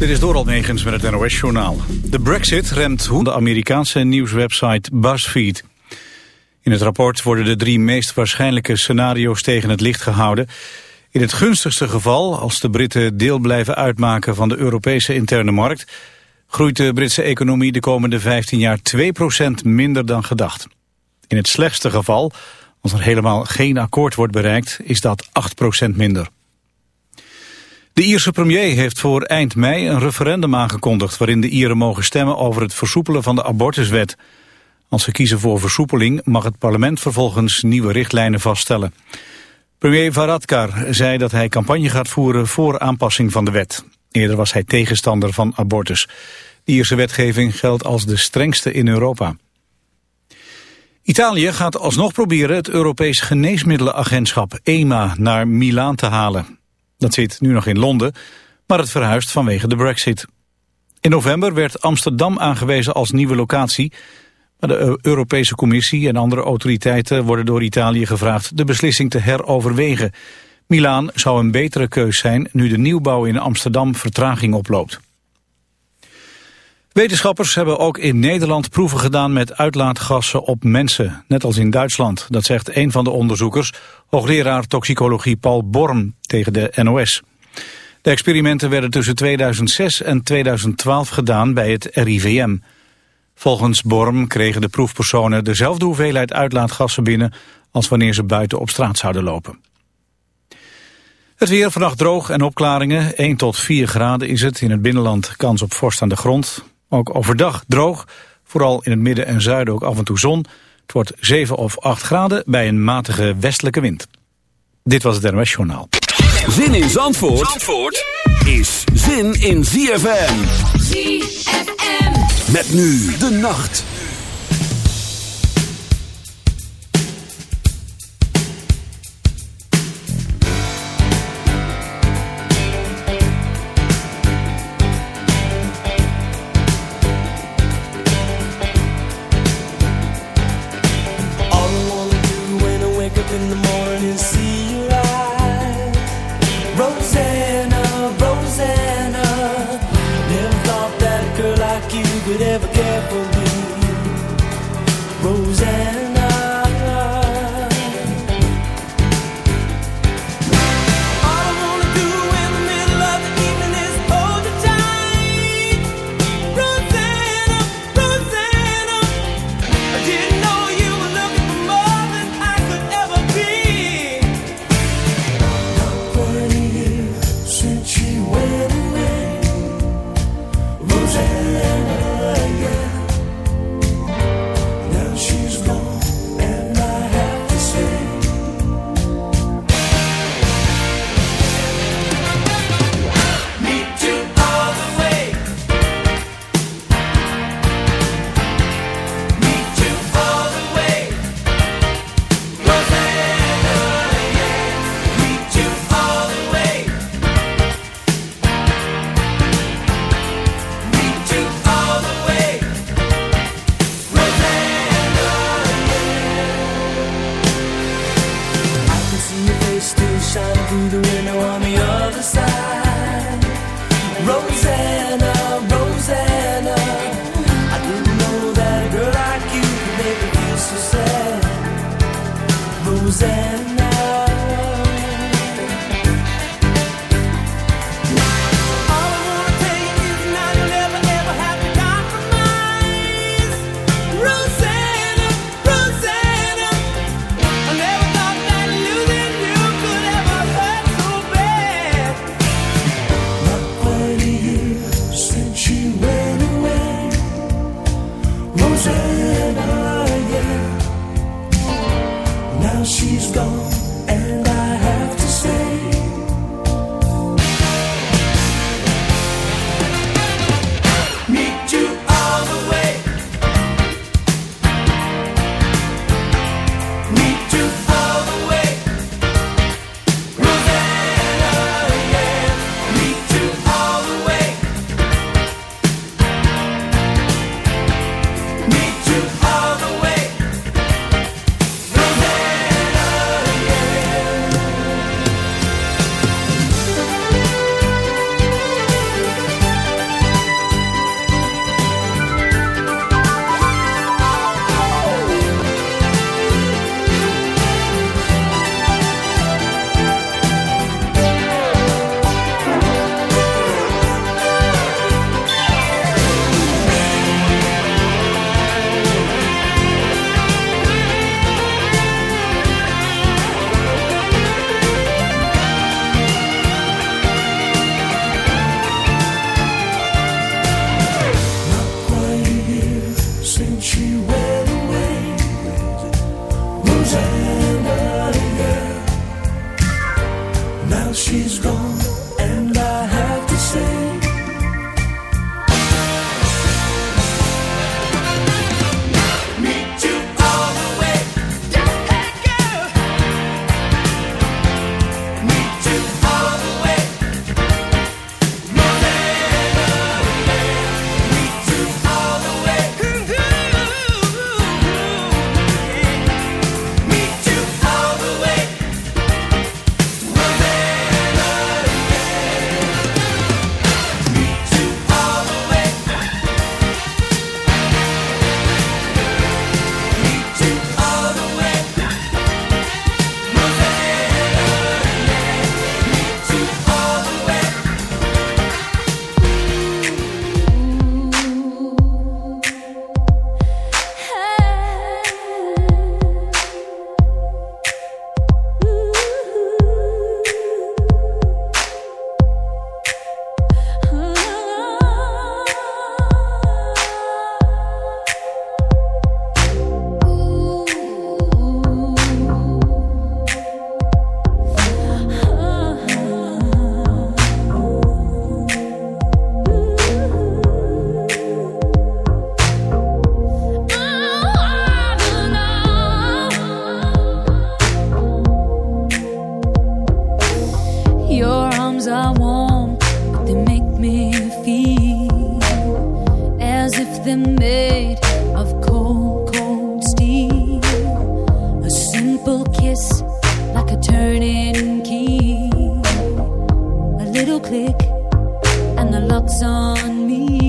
Dit is Doral Negens met het NOS-journaal. De brexit remt hoe de Amerikaanse nieuwswebsite BuzzFeed. In het rapport worden de drie meest waarschijnlijke scenario's tegen het licht gehouden. In het gunstigste geval, als de Britten deel blijven uitmaken van de Europese interne markt... groeit de Britse economie de komende 15 jaar 2% minder dan gedacht. In het slechtste geval, als er helemaal geen akkoord wordt bereikt, is dat 8% minder. De Ierse premier heeft voor eind mei een referendum aangekondigd... waarin de Ieren mogen stemmen over het versoepelen van de abortuswet. Als ze kiezen voor versoepeling mag het parlement vervolgens nieuwe richtlijnen vaststellen. Premier Varadkar zei dat hij campagne gaat voeren voor aanpassing van de wet. Eerder was hij tegenstander van abortus. De Ierse wetgeving geldt als de strengste in Europa. Italië gaat alsnog proberen het Europees Geneesmiddelenagentschap EMA naar Milaan te halen. Dat zit nu nog in Londen, maar het verhuist vanwege de brexit. In november werd Amsterdam aangewezen als nieuwe locatie... maar de Europese Commissie en andere autoriteiten worden door Italië gevraagd... de beslissing te heroverwegen. Milaan zou een betere keus zijn nu de nieuwbouw in Amsterdam vertraging oploopt. Wetenschappers hebben ook in Nederland proeven gedaan met uitlaatgassen op mensen, net als in Duitsland. Dat zegt een van de onderzoekers, hoogleraar toxicologie Paul Borm tegen de NOS. De experimenten werden tussen 2006 en 2012 gedaan bij het RIVM. Volgens Borm kregen de proefpersonen dezelfde hoeveelheid uitlaatgassen binnen als wanneer ze buiten op straat zouden lopen. Het weer vannacht droog en opklaringen. 1 tot 4 graden is het. In het binnenland kans op vorst aan de grond. Ook overdag droog, vooral in het midden en zuiden ook af en toe zon. Het wordt 7 of 8 graden bij een matige westelijke wind. Dit was het NOS Journaal. Zin in Zandvoort, Zandvoort is zin in ZFM. ZFM. Met nu de nacht. she's gone. the locks on me.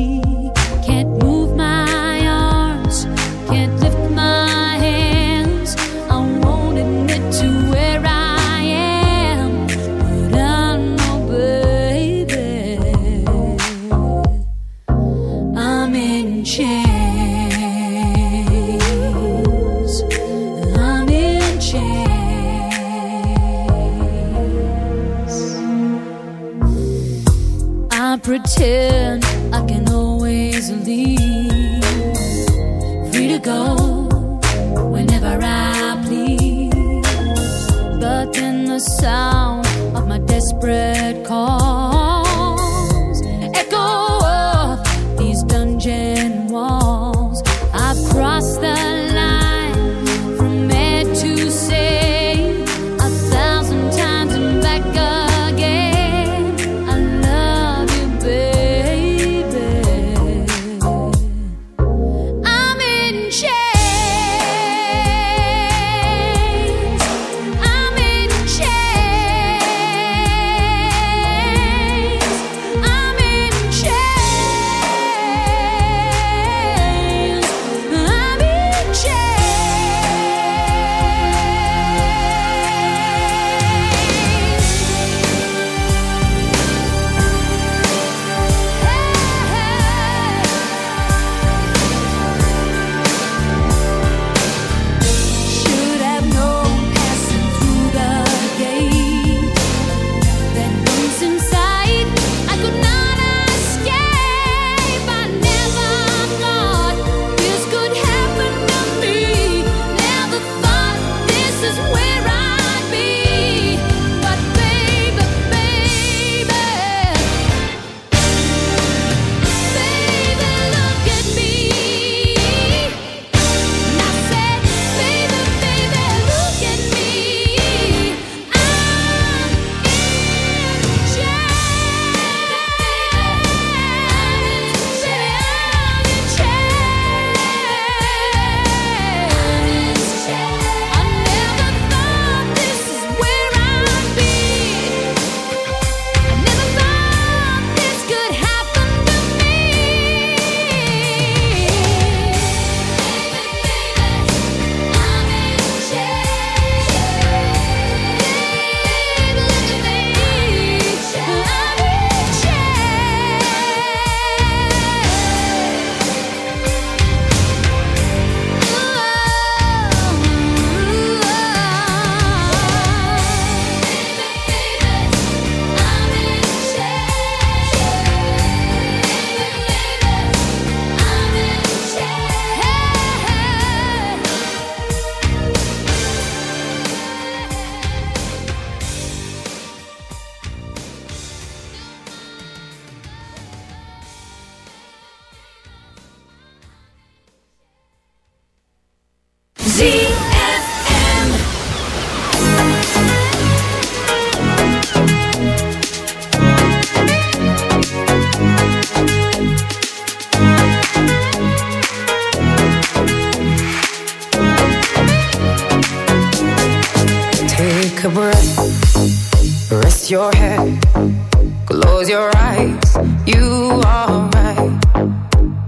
your eyes, you are right.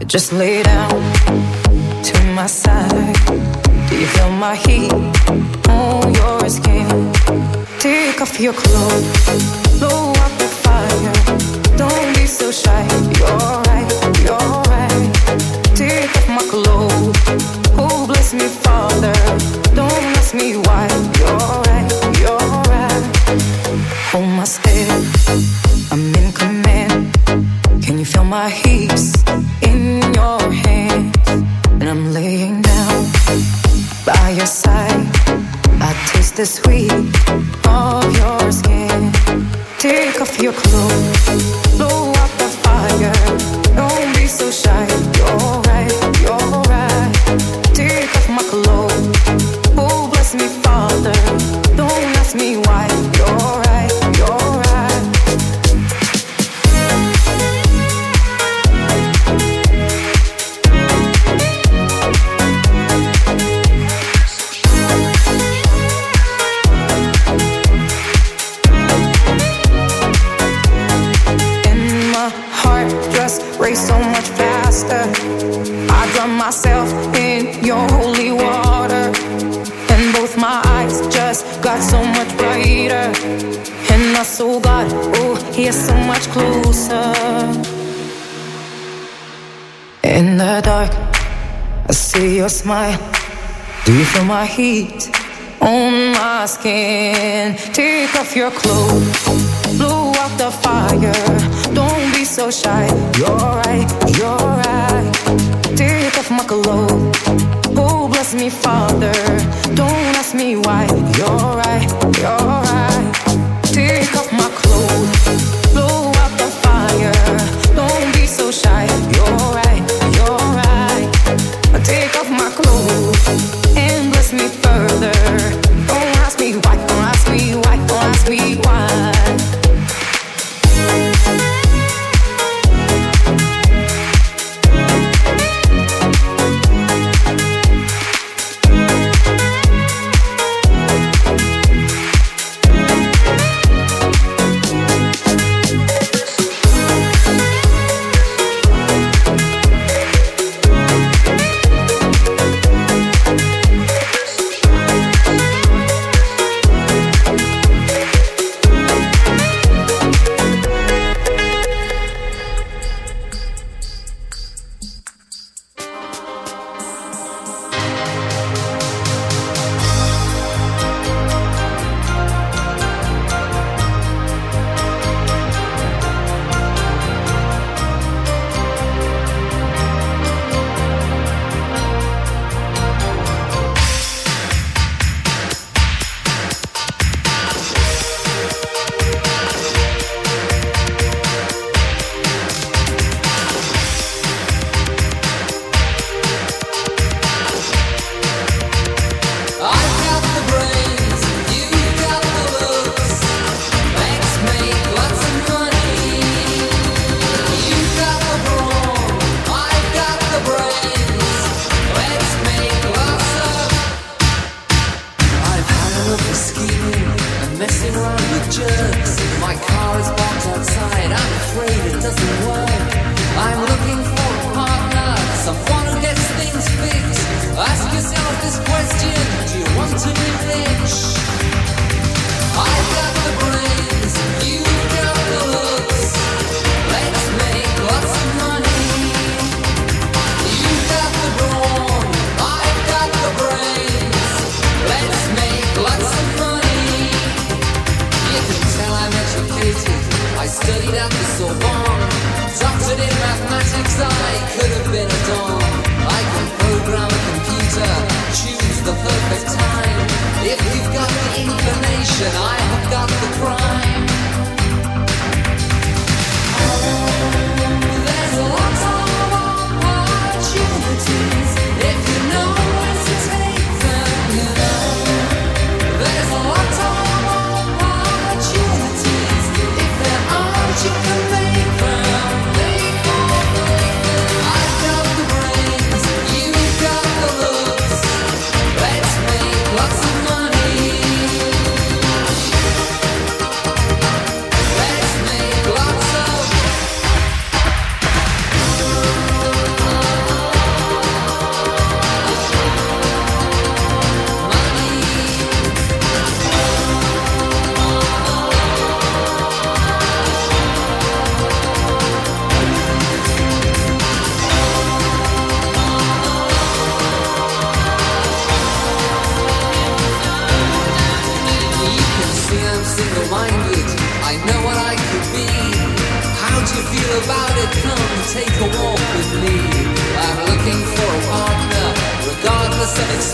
Just lay down to my side. Do you feel my heat on your skin? Take off your clothes, blow out the fire. Don't be so shy. You're my heat on my skin. Take off your clothes, blow out the fire.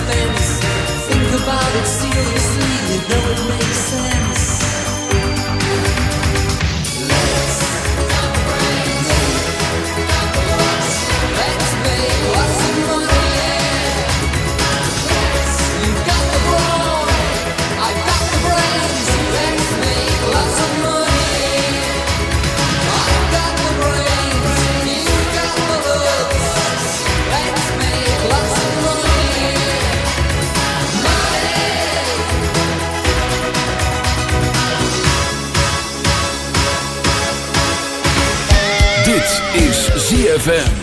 Regardless. Think about it seriously. ZFM.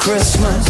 Christmas,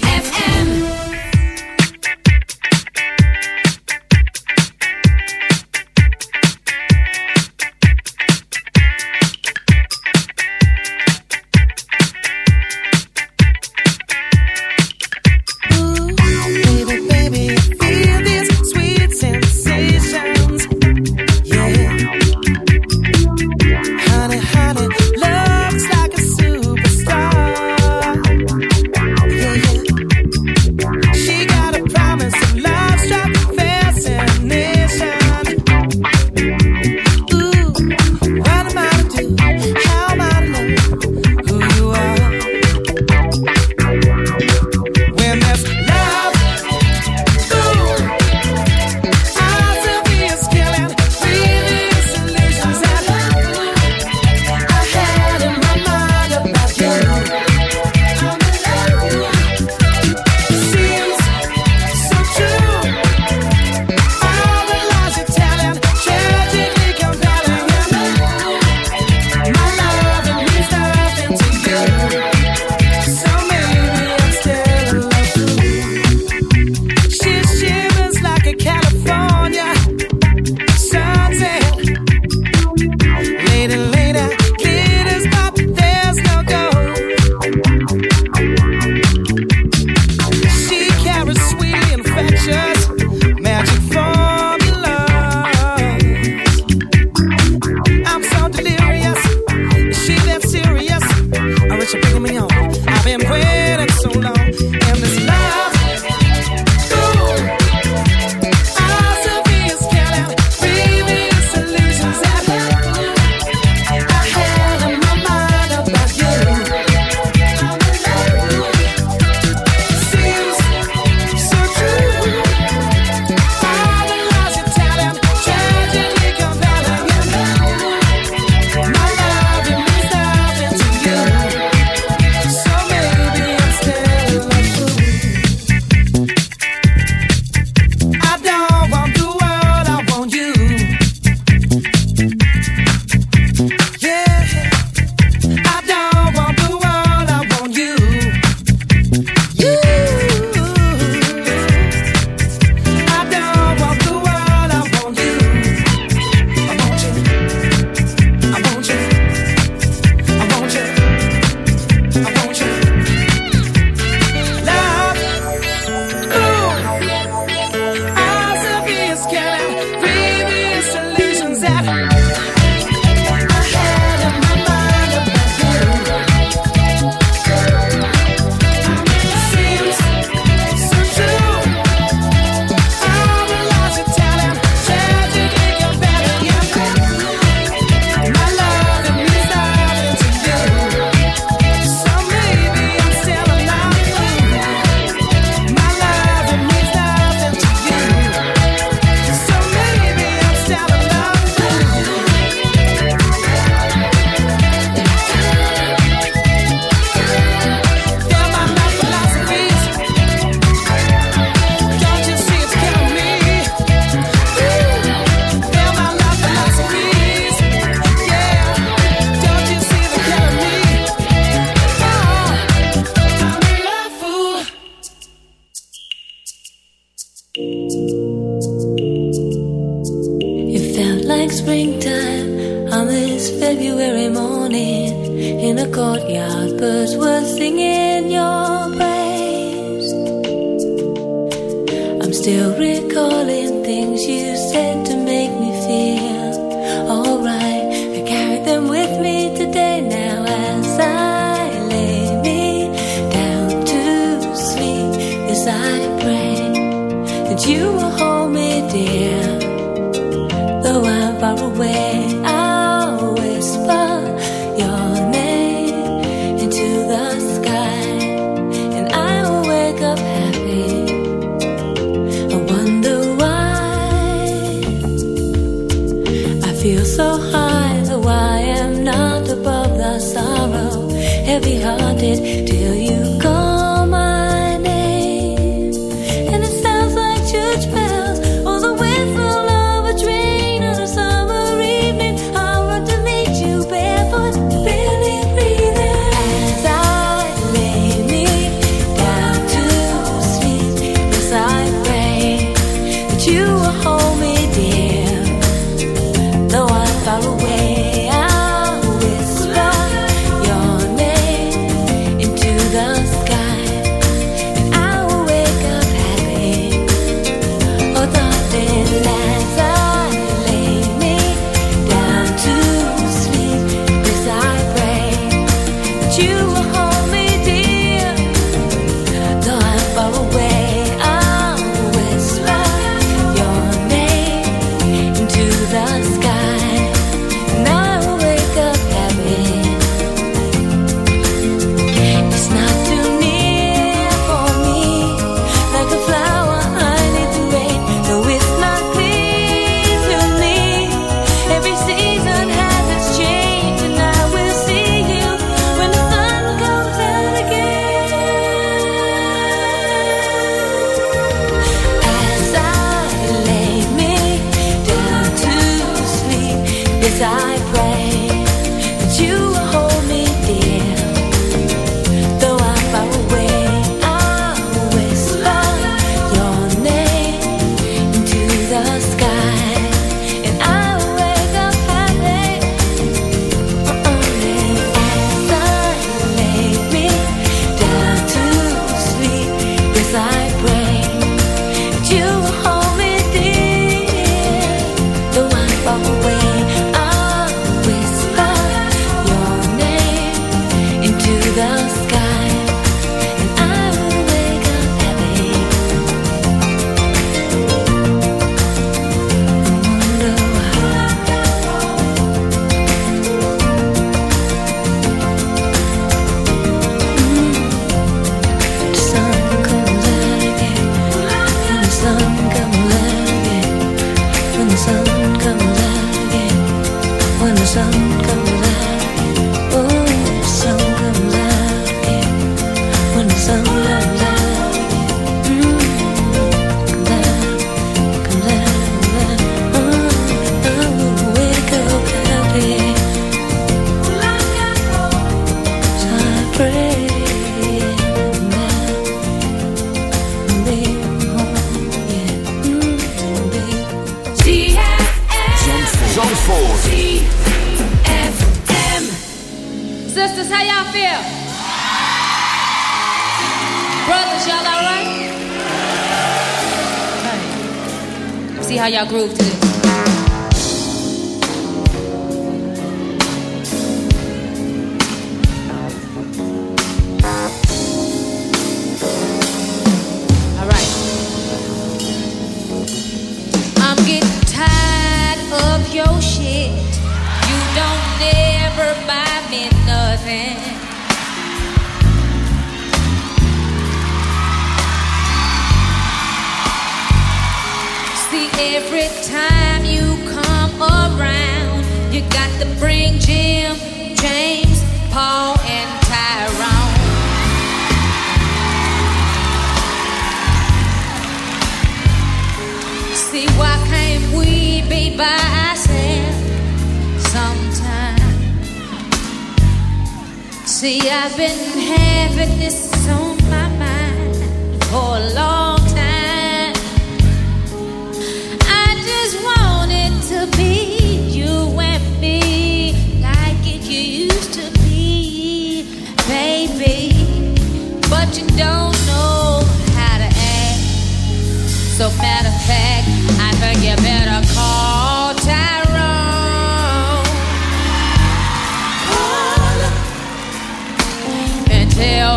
Y'all groove to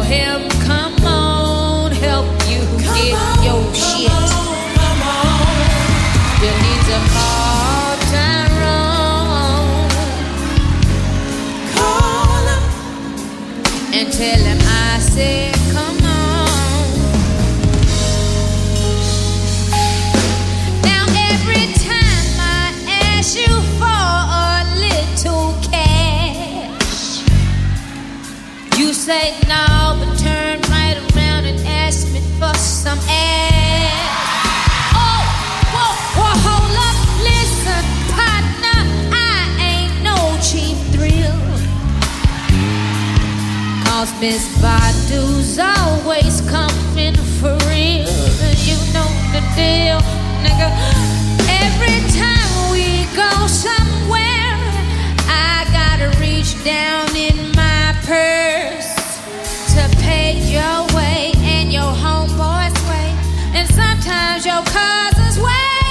him, deal, nigga. Every time we go somewhere, I gotta reach down in my purse to pay your way and your homeboy's way. And sometimes your cousin's way.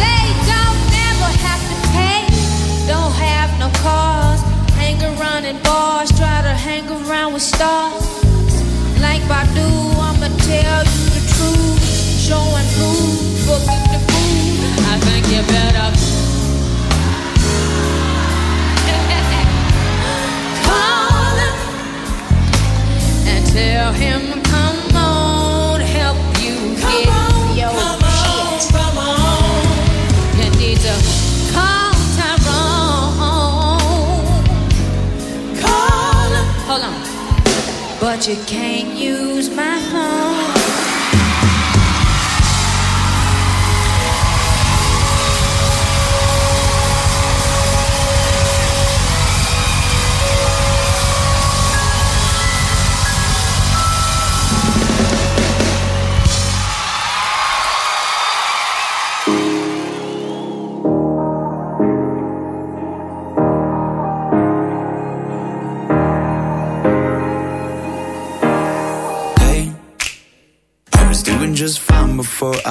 They don't never have to pay, don't have no cars. Hang around in bars, try to hang around with stars. Like Badu, I'ma tell you the truth. Show tell him, come on, help you get your shit. You need to call Tyrone. Call him. Hold on. But you can't use my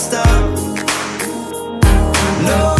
stop. No,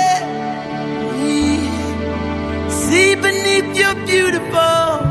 beautiful.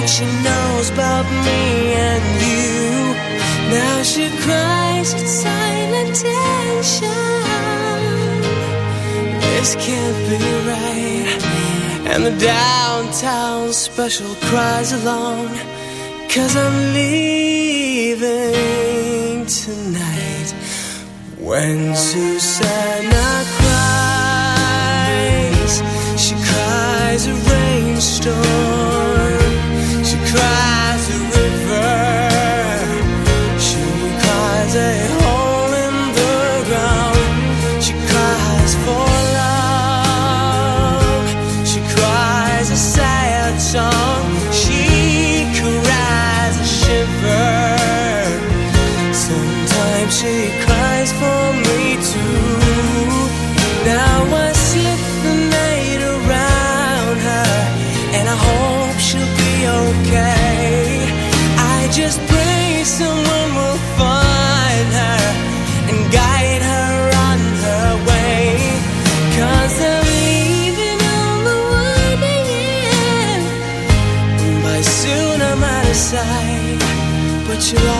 think she knows about me and you. Now she cries in silent tension. This can't be right. And the downtown special cries along. Cause I'm leaving tonight. When Susanna cries, she cries a rainstorm. But you'll